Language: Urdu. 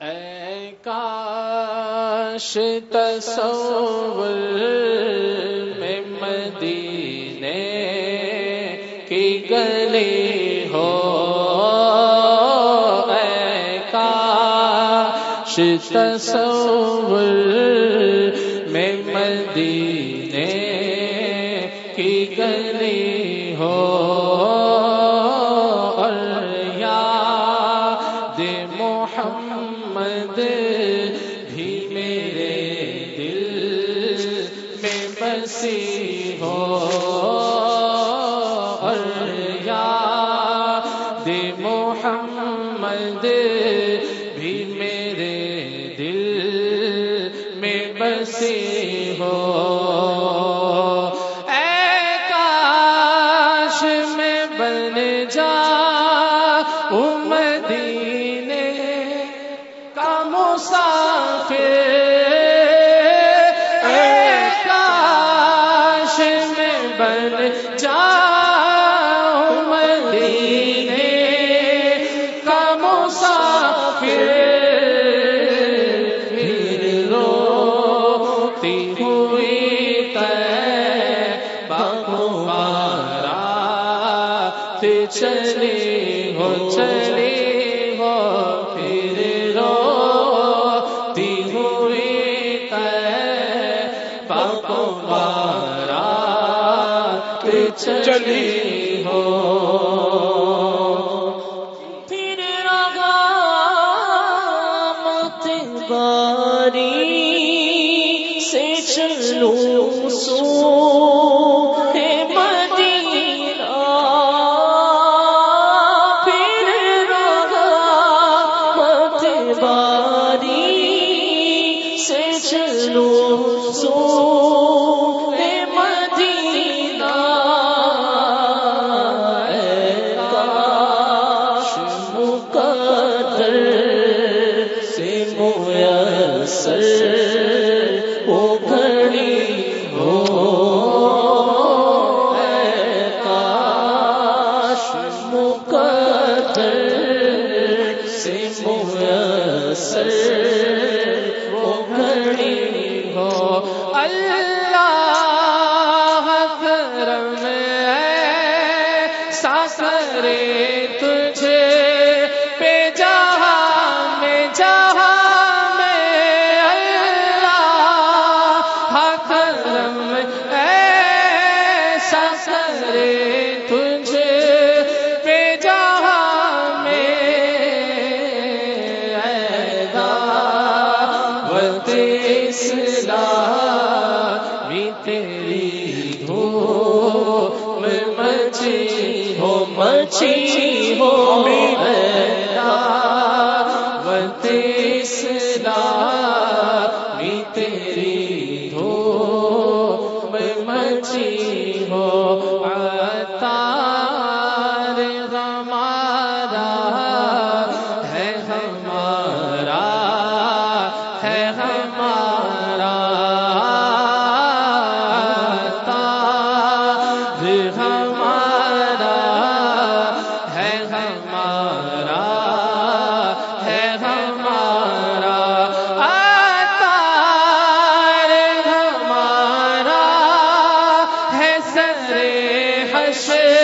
اے کاش تصور میں مدینے کی گلی ہو۔ اے کاش تصور میں مدینے بسی ہو اور یاد محمد بھی میرے دل میں بسی ہو۔ اے کاش میں بن جا مدینے کا مسافر روتی ہوئی تے چلی ہو چلی ہو، پھر روتی ہوئی تے بہارا چلی ہو۔ پھر رگا باری۔ چلو سو ہے مدینہ۔ پھر رگا مت باری سے چلو۔ مقدر سے میسر وہ گھڑی ہو اللہ کرم ہے ساسرے تجھے پہ جہاں میں جہاں میں اللہ کرم ہے ساسرے اسلام بھی تیری دھوم مچی ہو مچی ہو اے اسلام بھی تیری مچی ہو ہے ہمارا تاج ہمارا ہے ہمارا ہے ہمارا تار ہمارا ہے سر حشر